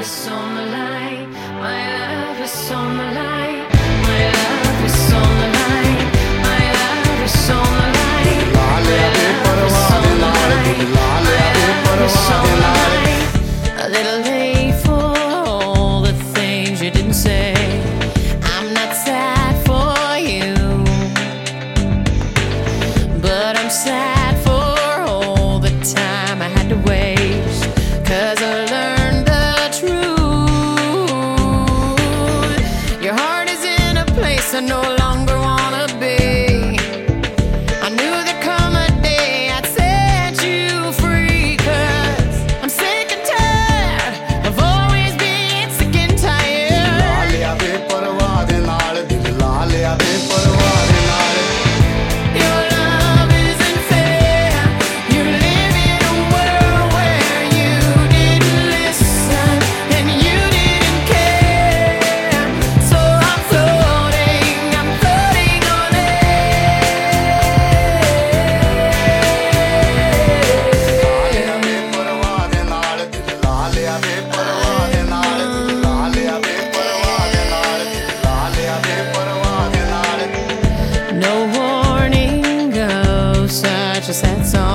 is on the line. My love is on the line. My love is on the line. My love is on the line. A little bit. just said so.